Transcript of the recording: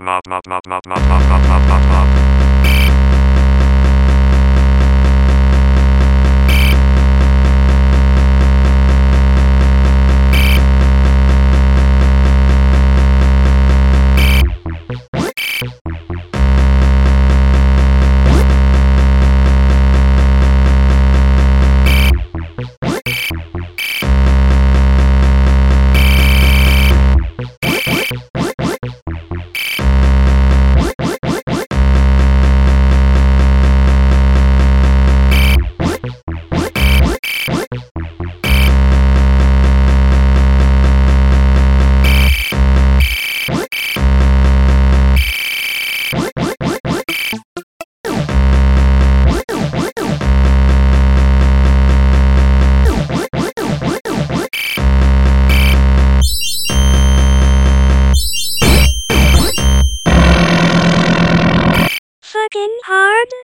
Not not not not not not not not not working hard?